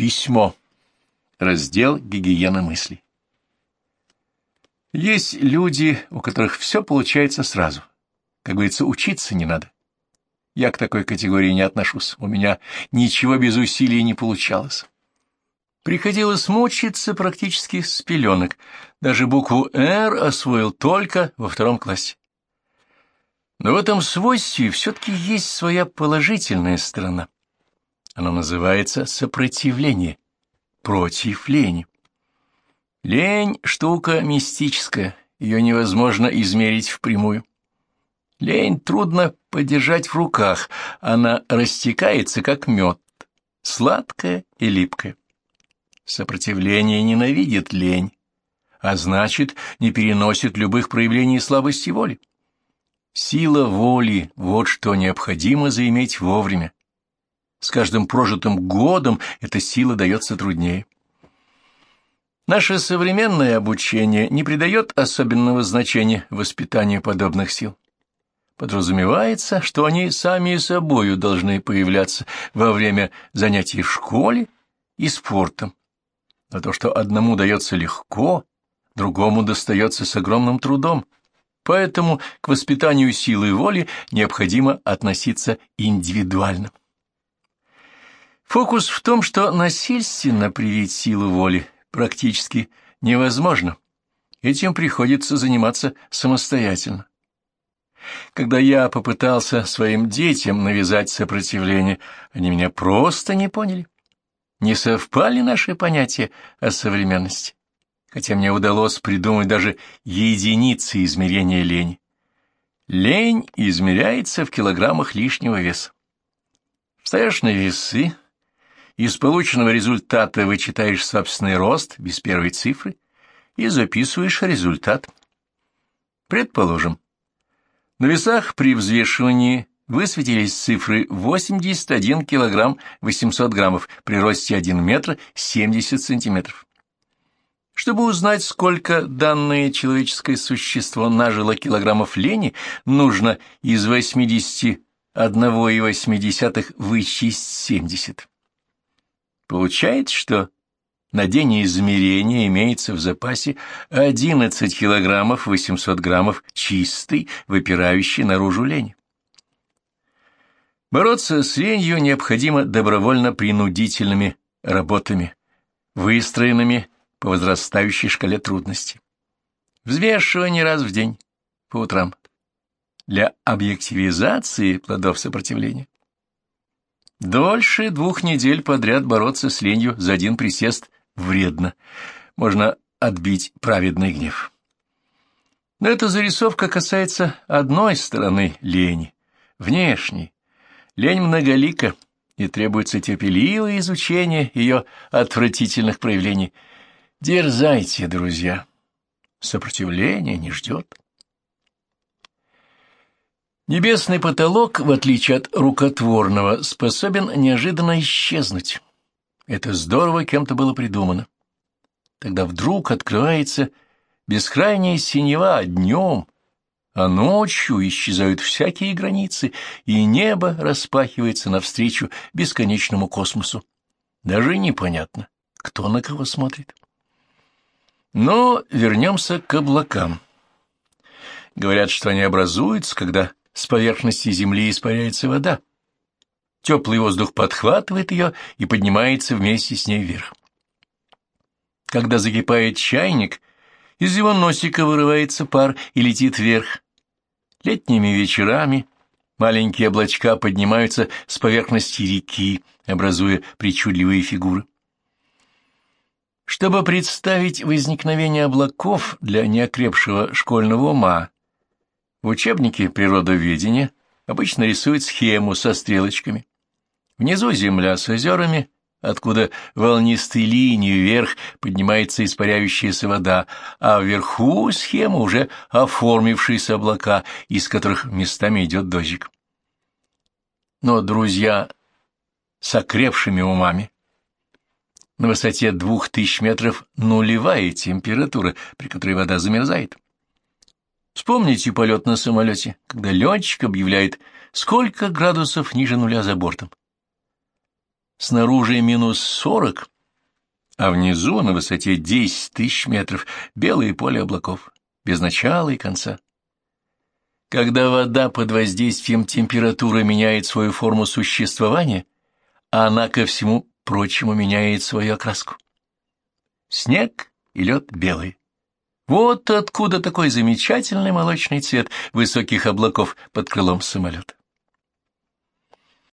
Письмо. Раздел «Гигиена мыслей». Есть люди, у которых все получается сразу. Как говорится, учиться не надо. Я к такой категории не отношусь. У меня ничего без усилий не получалось. Приходилось мучиться практически с пеленок. Даже букву «Р» освоил только во втором классе. Но в этом свойстве все-таки есть своя положительная сторона. Оно называется сопротивление, против лени. Лень — штука мистическая, ее невозможно измерить впрямую. Лень трудно подержать в руках, она растекается, как мед, сладкая и липкая. Сопротивление ненавидит лень, а значит, не переносит любых проявлений слабости воли. Сила воли — вот что необходимо заиметь вовремя. С каждым прожитым годом эта сила дается труднее. Наше современное обучение не придает особенного значения воспитанию подобных сил. Подразумевается, что они сами собою должны появляться во время занятий в школе и спортом. Но то, что одному дается легко, другому достается с огромным трудом – Поэтому к воспитанию силы воли необходимо относиться индивидуально. Фокус в том, что насильственно привить силу воли практически невозможно. Этим приходится заниматься самостоятельно. Когда я попытался своим детям навязать сопротивление, они меня просто не поняли. Не совпали наши понятия о современности хотя мне удалось придумать даже единицы измерения лени. Лень измеряется в килограммах лишнего веса. Встаешь на весы, из полученного результата вычитаешь собственный рост без первой цифры и записываешь результат. Предположим, на весах при взвешивании высветились цифры 81 килограмм 800 граммов при росте 1 метр 70 сантиметров. Чтобы узнать, сколько данное человеческое существо нажило килограммов лени, нужно из 81,8 вычесть 70. Получается, что на день измерения имеется в запасе 11 килограммов 800 граммов чистой, выпирающей наружу лени. Бороться с ленью необходимо добровольно-принудительными работами, выстроенными по возрастающей шкале трудностей. Взвешивание раз в день, по утрам, для объективизации плодов сопротивления. Дольше двух недель подряд бороться с ленью за один присест вредно. Можно отбить праведный гнев. Но эта зарисовка касается одной стороны лени, внешней. Лень многолика, и требуется терпеливое изучение ее отвратительных проявлений – Дерзайте, друзья. Сопротивление не ждет. Небесный потолок, в отличие от рукотворного, способен неожиданно исчезнуть. Это здорово кем-то было придумано. Тогда вдруг открывается бескрайняя синева днем, а ночью исчезают всякие границы, и небо распахивается навстречу бесконечному космосу. Даже непонятно, кто на кого смотрит. Но вернемся к облакам. Говорят, что они образуются, когда с поверхности Земли испаряется вода. Теплый воздух подхватывает ее и поднимается вместе с ней вверх. Когда закипает чайник, из его носика вырывается пар и летит вверх. Летними вечерами маленькие облачка поднимаются с поверхности реки, образуя причудливые фигуры. Чтобы представить возникновение облаков для неокрепшего школьного ума, в учебнике природоведения обычно рисуют схему со стрелочками. Внизу земля с озерами, откуда волнистой линией вверх поднимается испаряющаяся вода, а вверху схема уже оформившиеся облака, из которых местами идет дождик. Но, друзья, с окрепшими умами, на высоте двух тысяч метров нулевая температура, при которой вода замерзает. Вспомните полет на самолете, когда летчик объявляет, сколько градусов ниже нуля за бортом. снаружи минус сорок, а внизу, на высоте десять тысяч метров, белое поле облаков, без начала и конца. Когда вода под воздействием температуры меняет свою форму существования, она ко всему прочему меняет свою окраску. Снег и лед белый. Вот откуда такой замечательный молочный цвет высоких облаков под крылом самолета.